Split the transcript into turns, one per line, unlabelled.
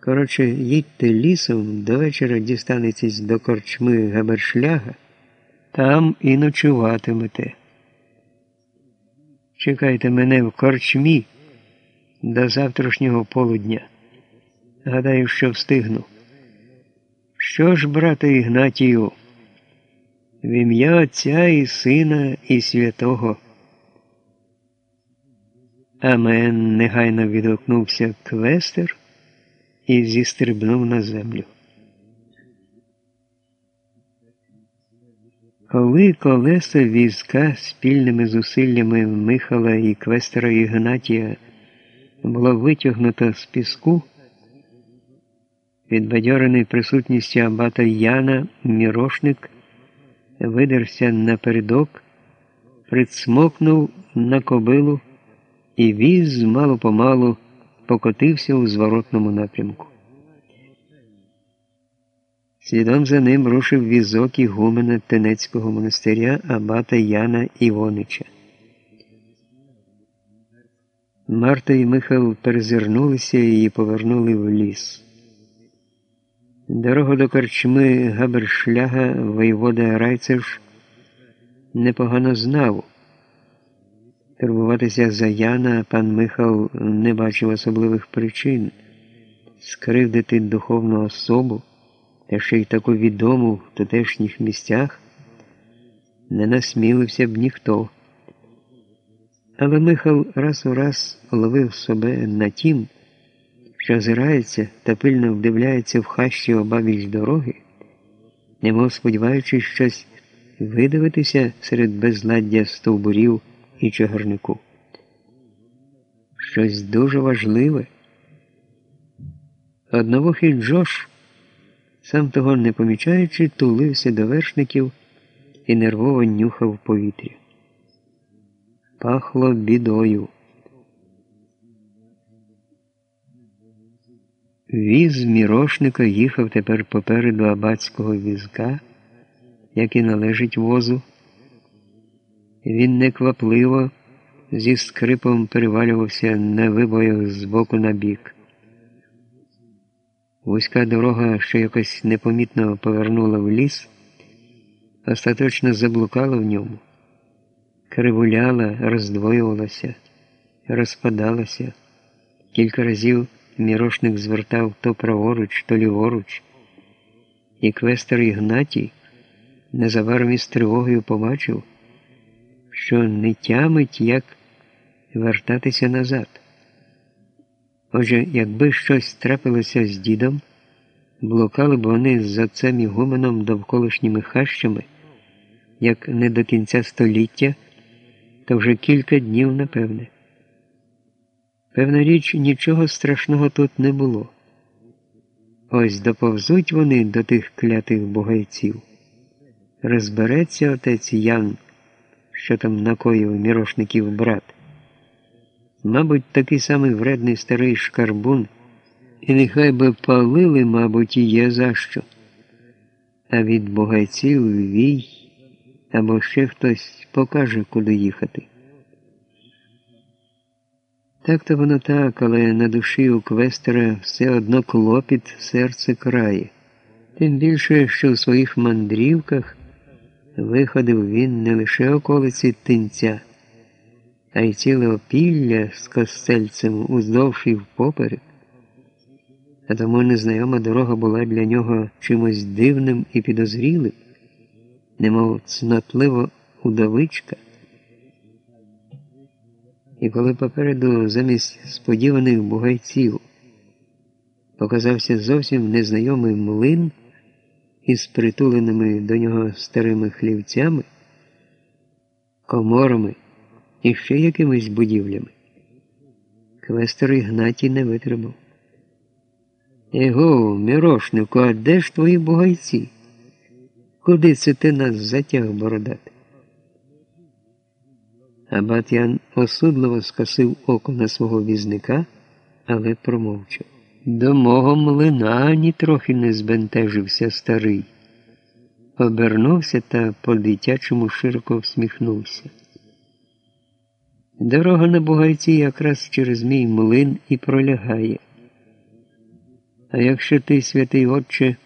Коротше, їдьте лісом, до вечора дістанетесь до корчми Габершляга, там і ночуватимете. Чекайте мене в корчмі до завтрашнього полудня. Гадаю, що встигну. Що ж, брате Ігнатію, в ім'я Отця і Сина і Святого. Амен негайно відгукнувся квестер і зістрибнув на землю. Коли колеса візка спільними зусиллями Михала і квестера Ігнатія було витягнуто з піску, Відбадьорений присутністю абата Яна, мірошник видерся напередок, прицмокнув на кобилу і віз мало помалу покотився у зворотному напрямку. Слідом за ним рушив візок ігумена Тенецького монастиря абата Яна Івонича. Марта і Михайло перезирнулися і повернули в ліс. Дорогу до корчми Габершляга воєвода Райцеш непогано знав. Турбуватися за Яна пан Михал не бачив особливих причин скривдити духовну особу, та ще й таку відому в тутешніх місцях не насмілився б ніхто. Але Михал раз у раз ловив себе на тім, що озирається та пильно вдивляється в хащі обабіч дороги, немов сподіваючись щось видивитися серед безладдя стовбурів і чагарнику. Щось дуже важливе. Одновухий Джош, сам того не помічаючи, тулився до вершників і нервово нюхав повітря. Пахло бідою. Віз мірошника їхав тепер попереду абатського візка, як і належить возу. Він неквапливо зі скрипом перевалювався на вибоях з боку на бік. Вузька дорога, що якось непомітно повернула в ліс, остаточно заблукала в ньому, кривуляла, роздвоювалася, розпадалася кілька разів. Мірошник звертав то праворуч, то ліворуч, і квестер Ігнатій незабаром із тривогою побачив, що не тямить, як вертатися назад. Отже, якби щось трапилося з дідом, блукали б вони з отцем і гуменом довколишніми хащами, як не до кінця століття, то вже кілька днів, напевне. Певна річ, нічого страшного тут не було. Ось доповзуть вони до тих клятих бугайців. Розбереться отець Ян, що там накоїв мірошників брат. Мабуть, такий самий вредний старий шкарбун, і нехай би палили, мабуть, і є за що. А від бугайців вій або ще хтось покаже, куди їхати. Так то воно так, але на душі у квестера все одно клопіт серце крає. Тим більше, що в своїх мандрівках виходив він не лише околиці тинця, а й ціле опілля з костельцем уздовж і впоперек. А тому незнайома дорога була для нього чимось дивним і підозрілим, немов цнотлива удовичка. І коли попереду замість сподіваних бугайців показався зовсім незнайомий млин із притуленими до нього старими хлівцями, коморами і ще якимись будівлями, квестер Ігнатій не витримав. Его, мірошнику, а де ж твої бугайці? Куди це ти нас затяг бородати? Абат Ян осудливо скосив око на свого візника, але промовчав. До мого млина нітрохи не збентежився старий. Обернувся та по-дитячому широко всміхнувся. Дорога на бугайці якраз через мій млин і пролягає. А якщо ти, святий Отче,